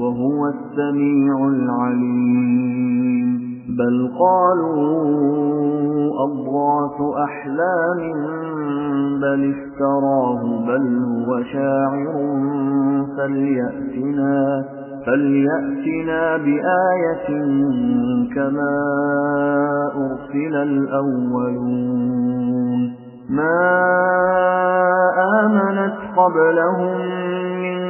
وهو السميع العليم. بل قالوا أضغاث أحلام بل افتراه بل هو شاعر فليأتنا, فليأتنا بآية كما أرسل الأولون. ما آمنت قبلهم من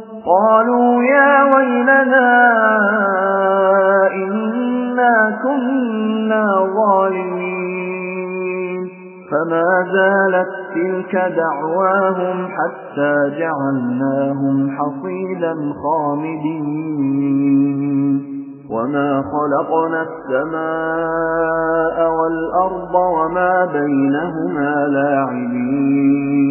قالوا يا ويلنا إنا كنا ظالمين. فما زالت تلك دعواهم حتى جعلناهم حصيدا خامدين. وما خلقنا السماء والأرض وما بينهما لاعبين.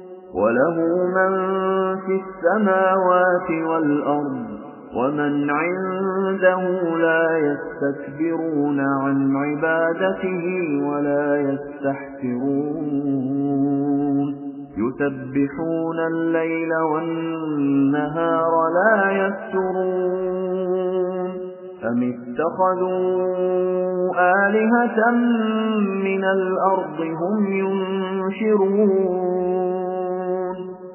وله من في السماوات والأرض ومن عنده لا يستكبرون عن عبادته ولا يستحسرون. يسبحون الليل والنهار لا يفترون أم اتخذوا آلهة من الأرض هم ينشرون؟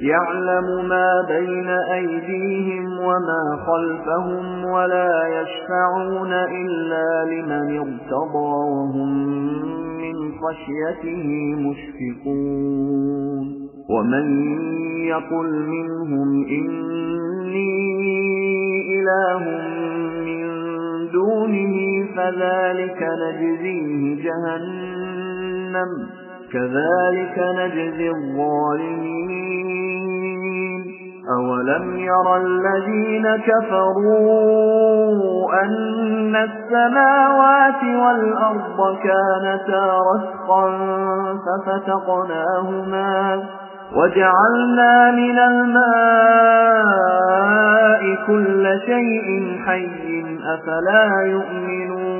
يعلم ما بين أيديهم وما خلفهم ولا يشفعون إلا لمن ارتضى وهم من خشيته مشفقون. ومن يقل منهم إني إله من دونه فذلك نجزيه جهنم. كذلك نجزي الظالمين. أولم يرى الذين كفروا أن السماوات والأرض كانتا رسقا ففتقناهما وجعلنا من الماء كل شيء حي أفلا يؤمنون.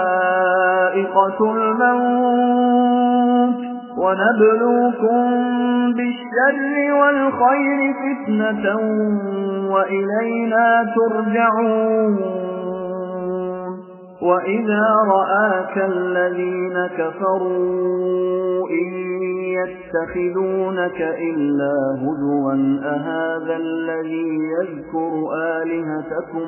ذائقة الموت ونبلوكم بالشر والخير فتنة وإلينا ترجعون. وإذا رآك الذين كفروا إن يتخذونك إلا هدوا أهذا الذي يذكر آلهتكم؟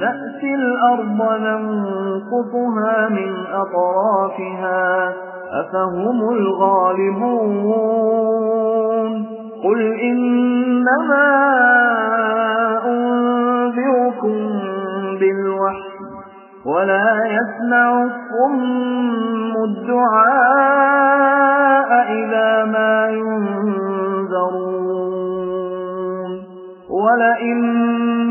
نأتي الأرض ننقصها من أطرافها أفهم الغالبون؟ قل إنما أنذركم بالوحي ولا يسمع الصم الدعاء إذا ما ينذرون. ولئن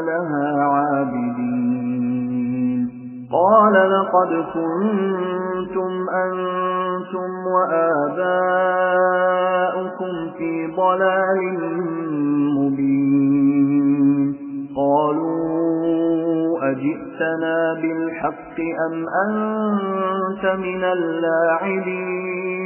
لها عابدين قال لقد كنتم أنتم وآباؤكم في ضلال مبين قالوا أجئتنا بالحق أم أنت من اللاعبين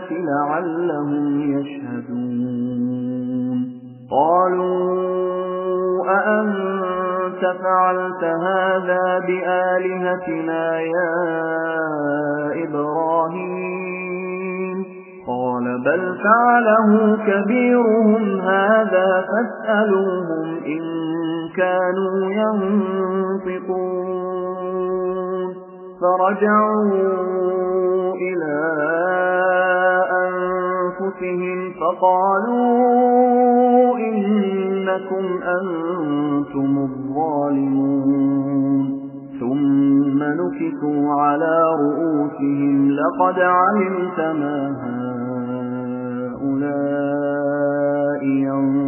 الناس لعلهم يشهدون. قالوا أأنت فعلت هذا بآلهتنا يا إبراهيم؟ قال بل فعله كبيرهم هذا فاسألوهم إن كانوا ينطقون. فرجعوا فقالوا إنكم أنتم الظالمون. ثم نكتوا على رؤوسهم لقد علمت ما هؤلاء ينطقون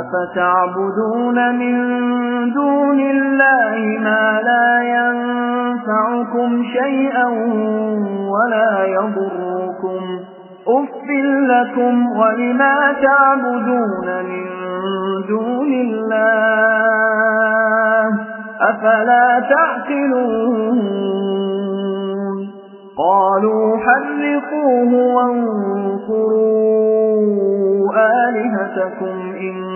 أفتعبدون من دون الله ما لا ينفعكم شيئا ولا يضركم أف لكم ولما تعبدون من دون الله أفلا تعقلون قالوا حرقوه وانصروا آلهتكم إن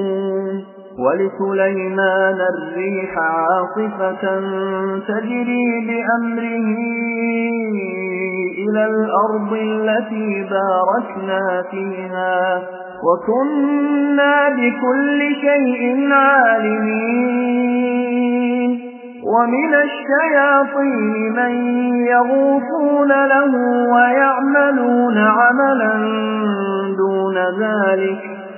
ولسليمان الريح عاصفة تجري بأمره إلى الأرض التي باركنا فيها وكنا بكل شيء عالمين. ومن الشياطين من يغوفون له ويعملون عملا دون ذلك.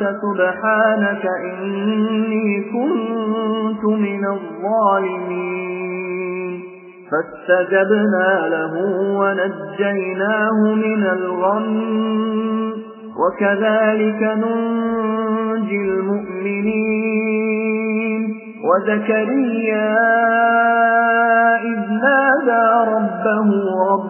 سبحانك إني كنت من الظالمين. فاستجبنا له ونجيناه من الغم. وكذلك ننجي المؤمنين. وزكريا إذ نادى ربه رب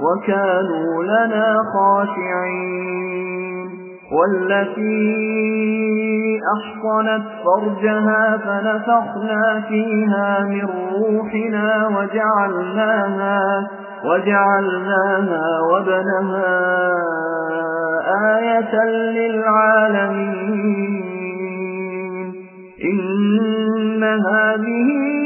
وكانوا لنا خاشعين. والتي أحصنت فرجها فنفخنا فيها من روحنا وجعلناها وجعلناها وابنها آية للعالمين. إن هذه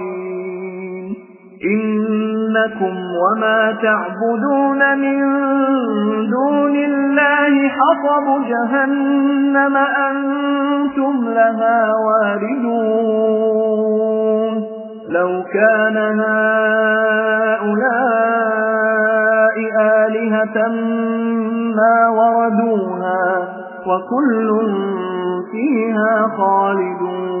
إنكم وما تعبدون من دون الله حطب جهنم أنتم لها واردون. لو كان هؤلاء آلهة ما وردوها وكل فيها خالدون.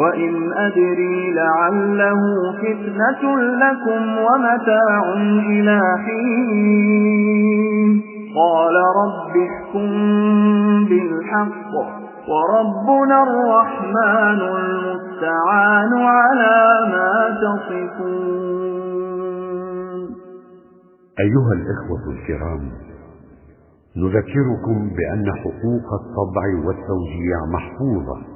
وإن أدري لعله فتنة لكم ومتاع إلى حين قال رب احكم بالحق وربنا الرحمن المستعان على ما تصفون أيها الإخوة الكرام نذكركم بأن حقوق الطبع والتوزيع محفوظة.